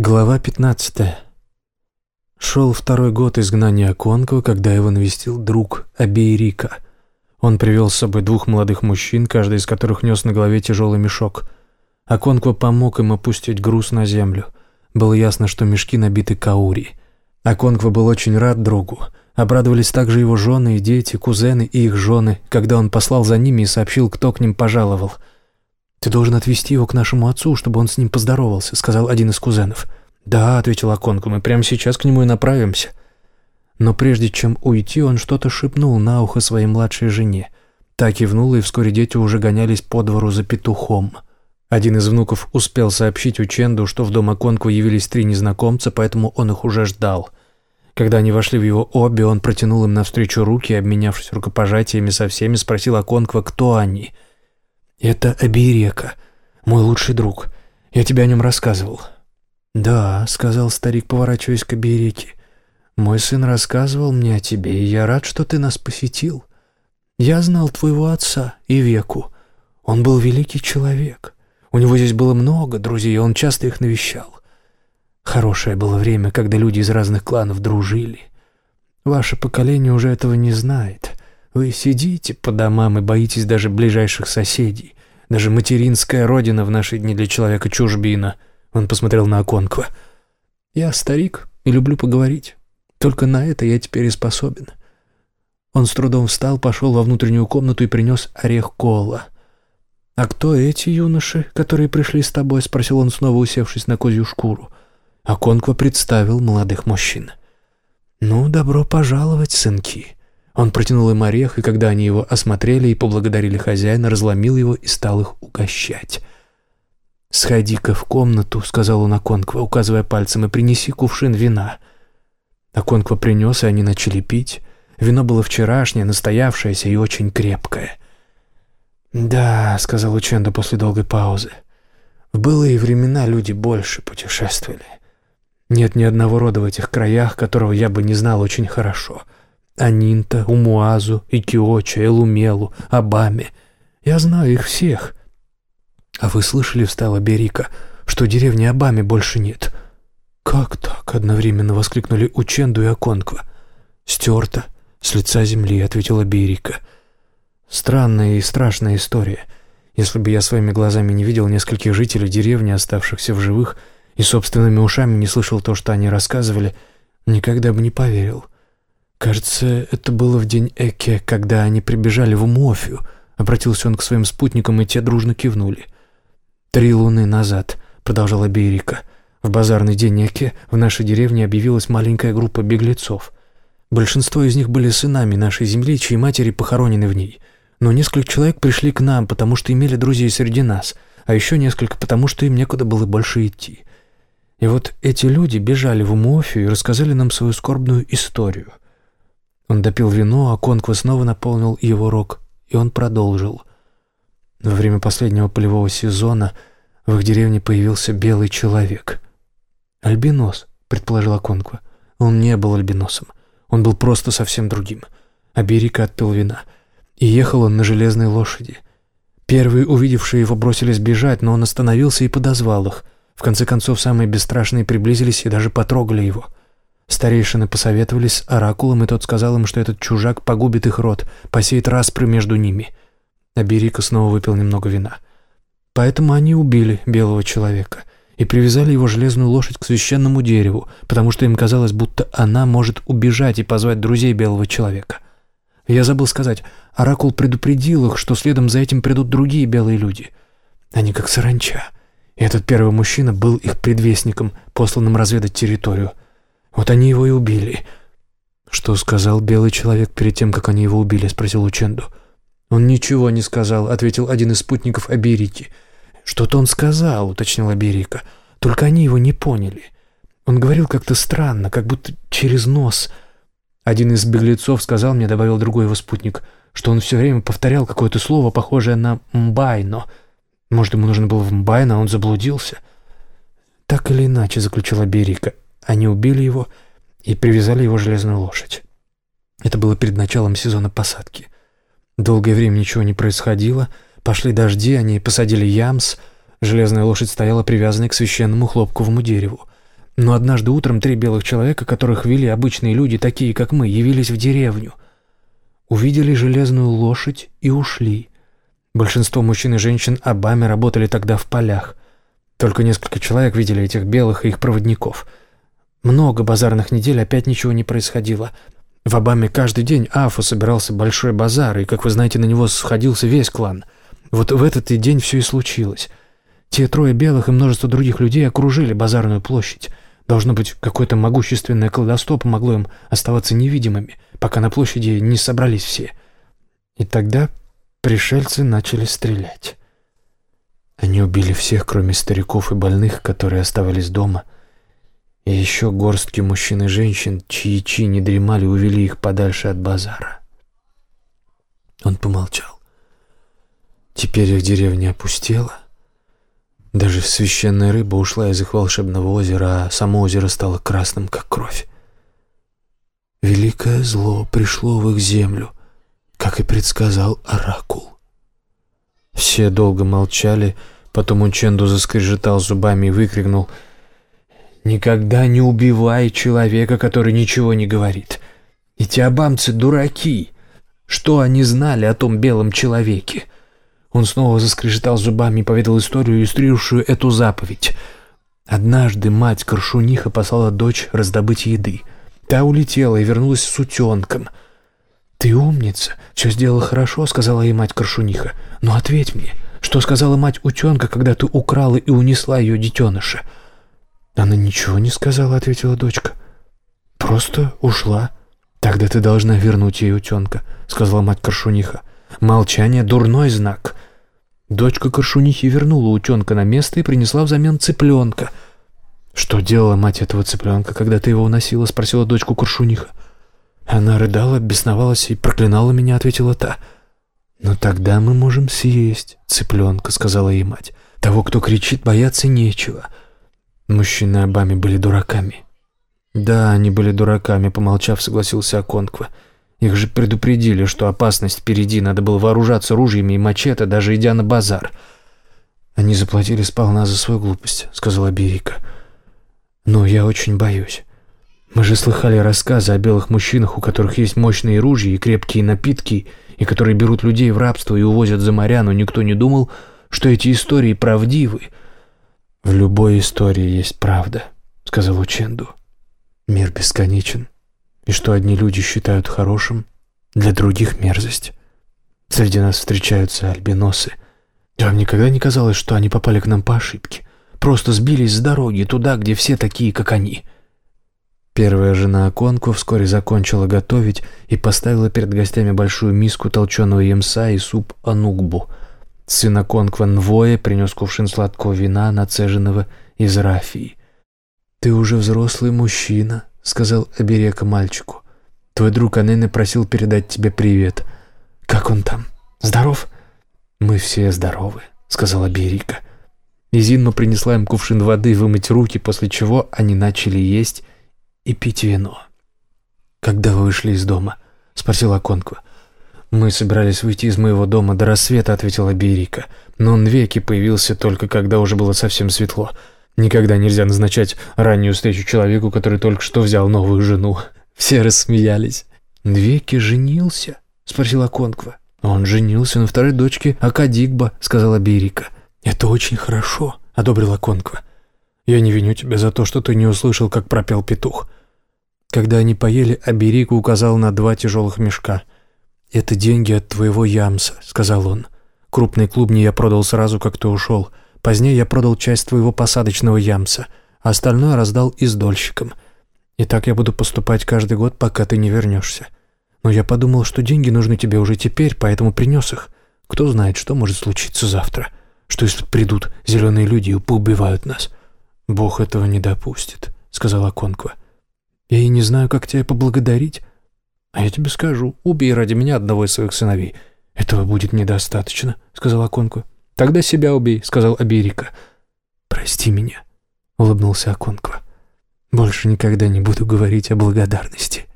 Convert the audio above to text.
Глава 15. Шел второй год изгнания Конкова, когда его навестил друг Абейрика. Он привел с собой двух молодых мужчин, каждый из которых нес на голове тяжелый мешок. Аконква помог им опустить груз на землю. Было ясно, что мешки набиты каури. Аконква был очень рад другу. Обрадовались также его жены и дети, кузены и их жены, когда он послал за ними и сообщил, кто к ним пожаловал – «Ты должен отвезти его к нашему отцу, чтобы он с ним поздоровался», — сказал один из кузенов. «Да», — ответил Аконку, — «мы прямо сейчас к нему и направимся». Но прежде чем уйти, он что-то шепнул на ухо своей младшей жене. Та кивнула, и вскоре дети уже гонялись по двору за петухом. Один из внуков успел сообщить Ученду, что в дом Аконку явились три незнакомца, поэтому он их уже ждал. Когда они вошли в его обе, он протянул им навстречу руки, обменявшись рукопожатиями со всеми, спросил Аконква, кто они — «Это Абирека, мой лучший друг. Я тебе о нем рассказывал». «Да», — сказал старик, поворачиваясь к Абиреке. «Мой сын рассказывал мне о тебе, и я рад, что ты нас посетил. Я знал твоего отца и Веку. Он был великий человек. У него здесь было много друзей, и он часто их навещал. Хорошее было время, когда люди из разных кланов дружили. Ваше поколение уже этого не знает. Вы сидите по домам и боитесь даже ближайших соседей. Даже материнская родина в наши дни для человека чужбина. Он посмотрел на Аконква. Я старик и люблю поговорить. Только на это я теперь и способен. Он с трудом встал, пошел во внутреннюю комнату и принес орех кола. «А кто эти юноши, которые пришли с тобой?» — спросил он, снова усевшись на козью шкуру. Аконква представил молодых мужчин. «Ну, добро пожаловать, сынки. Он протянул им орех, и когда они его осмотрели и поблагодарили хозяина, разломил его и стал их угощать. «Сходи-ка в комнату», — сказал он Аконква, указывая пальцем, — «и принеси кувшин вина». Аконква принес, и они начали пить. Вино было вчерашнее, настоявшееся и очень крепкое. «Да», — сказал Ученда после долгой паузы, — «в былые времена люди больше путешествовали. Нет ни одного рода в этих краях, которого я бы не знал очень хорошо». Анинта, Умуазу, Икиоча, Элумелу, Абаме. Я знаю их всех. А вы слышали, встала Берика, что деревни Абами больше нет? Как так? Одновременно воскликнули Ученду и Аконква. Стерта с лица земли, ответила Берика. Странная и страшная история. Если бы я своими глазами не видел нескольких жителей деревни, оставшихся в живых, и собственными ушами не слышал то, что они рассказывали, никогда бы не поверил. — «Кажется, это было в день Эке, когда они прибежали в Умофию», — обратился он к своим спутникам, и те дружно кивнули. «Три луны назад», — продолжала Берика, — «в базарный день Эке в нашей деревне объявилась маленькая группа беглецов. Большинство из них были сынами нашей земли, чьи матери похоронены в ней. Но несколько человек пришли к нам, потому что имели друзей среди нас, а еще несколько потому, что им некуда было больше идти. И вот эти люди бежали в Умофию и рассказали нам свою скорбную историю». Он допил вино, а Конква снова наполнил его рог, и он продолжил. Во время последнего полевого сезона в их деревне появился белый человек. «Альбинос», — предположила Конква. Он не был альбиносом. Он был просто совсем другим. Аберика отпил вина. И ехал он на железной лошади. Первые, увидевшие его, бросились бежать, но он остановился и подозвал их. В конце концов, самые бесстрашные приблизились и даже потрогали его — Старейшины посоветовались с Оракулом, и тот сказал им, что этот чужак погубит их род, посеет распры между ними. Аберика снова выпил немного вина. Поэтому они убили белого человека и привязали его железную лошадь к священному дереву, потому что им казалось, будто она может убежать и позвать друзей белого человека. Я забыл сказать, Оракул предупредил их, что следом за этим придут другие белые люди. Они как саранча. И этот первый мужчина был их предвестником, посланным разведать территорию — вот они его и убили». «Что сказал белый человек перед тем, как они его убили?» — спросил Ученду. «Он ничего не сказал», — ответил один из спутников Аберики. «Что-то он сказал», — уточнила Аберика. «Только они его не поняли. Он говорил как-то странно, как будто через нос». Один из беглецов сказал мне, добавил другой его спутник, что он все время повторял какое-то слово, похожее на «мбайно». Может, ему нужно было в «мбайно», а он заблудился? «Так или иначе», — заключила Берика, они убили его и привязали его железную лошадь. Это было перед началом сезона посадки. Долгое время ничего не происходило. Пошли дожди, они посадили ямс. Железная лошадь стояла привязанной к священному хлопковому дереву. Но однажды утром три белых человека, которых вели обычные люди, такие как мы, явились в деревню. Увидели железную лошадь и ушли. Большинство мужчин и женщин Обаме работали тогда в полях. Только несколько человек видели этих белых и их проводников. Много базарных недель опять ничего не происходило. В Обаме каждый день Афу собирался большой базар, и, как вы знаете, на него сходился весь клан. Вот в этот и день все и случилось. Те трое белых и множество других людей окружили базарную площадь. Должно быть, какое-то могущественное колдовство помогло им оставаться невидимыми, пока на площади не собрались все. И тогда пришельцы начали стрелять. Они убили всех, кроме стариков и больных, которые оставались дома, и еще горстки мужчин и женщин, чьи чи не дремали, увели их подальше от базара. Он помолчал. Теперь их деревня опустела — даже священная рыба ушла из их волшебного озера, а само озеро стало красным, как кровь. Великое зло пришло в их землю, как и предсказал Оракул. Все долго молчали, потом Ученду заскрежетал зубами и выкрикнул «Никогда не убивай человека, который ничего не говорит. Эти абамцы дураки. Что они знали о том белом человеке?» Он снова заскрежетал зубами и поведал историю, иллюстрирующую эту заповедь. Однажды мать Коршуниха послала дочь раздобыть еды. Та улетела и вернулась с утенком. «Ты умница, все сделала хорошо», — сказала ей мать Коршуниха. «Но ответь мне, что сказала мать утенка, когда ты украла и унесла ее детеныша?» «Она ничего не сказала», — ответила дочка. «Просто ушла». «Тогда ты должна вернуть ей утенка», — сказала мать Коршуниха. Молчание — дурной знак. Дочка Коршунихи вернула утенка на место и принесла взамен цыпленка. «Что делала мать этого цыпленка, когда ты его уносила?» — спросила дочку Коршуниха. Она рыдала, бесновалась и проклинала меня, — ответила та. «Но тогда мы можем съесть цыпленка», — сказала ей мать. «Того, кто кричит, бояться нечего». Мужчины обами были дураками. «Да, они были дураками», — помолчав, согласился Аконква. Их же предупредили, что опасность впереди, надо было вооружаться ружьями и мачете, даже идя на базар. «Они заплатили сполна за свою глупость», — сказала Берика. «Но я очень боюсь. Мы же слыхали рассказы о белых мужчинах, у которых есть мощные ружья и крепкие напитки, и которые берут людей в рабство и увозят за моря, но никто не думал, что эти истории правдивы». «В любой истории есть правда», — сказал Ученду. «Мир бесконечен» и что одни люди считают хорошим, для других мерзость. Среди нас встречаются альбиносы. Вам никогда не казалось, что они попали к нам по ошибке? Просто сбились с дороги туда, где все такие, как они. Первая жена Аконку вскоре закончила готовить и поставила перед гостями большую миску толченого ямса и суп анукбу. Сын Аконква Нвоя принес кувшин сладкого вина, нацеженного из рафии. «Ты уже взрослый мужчина», сказал Аберека мальчику. «Твой друг Анене просил передать тебе привет. Как он там? Здоров?» «Мы все здоровы», — сказала Берика. Изинма принесла им кувшин воды вымыть руки, после чего они начали есть и пить вино. «Когда вы вышли из дома?» — спросила Конква. «Мы собирались выйти из моего дома до рассвета», — ответила Берика. «Но он веки появился только, когда уже было совсем светло». Никогда нельзя назначать раннюю встречу человеку, который только что взял новую жену. Все рассмеялись. «Двеки женился?» — спросила Конква. «Он женился на второй дочке Акадигба», — сказала Берика. «Это очень хорошо», — одобрила Конква. «Я не виню тебя за то, что ты не услышал, как пропел петух». Когда они поели, Аберика указал на два тяжелых мешка. «Это деньги от твоего ямса», — сказал он. «Крупный клубни я продал сразу, как ты ушел. Позднее я продал часть твоего посадочного ямса, а остальное раздал издольщикам. И так я буду поступать каждый год, пока ты не вернешься. Но я подумал, что деньги нужны тебе уже теперь, поэтому принес их. Кто знает, что может случиться завтра. Что если придут зеленые люди и поубивают нас? Бог этого не допустит, сказала Конква. Я и не знаю, как тебя поблагодарить. А я тебе скажу, убей ради меня одного из своих сыновей. Этого будет недостаточно, сказала Конква. «Тогда себя убей», — сказал Аберика. «Прости меня», — улыбнулся Аконква. «Больше никогда не буду говорить о благодарности».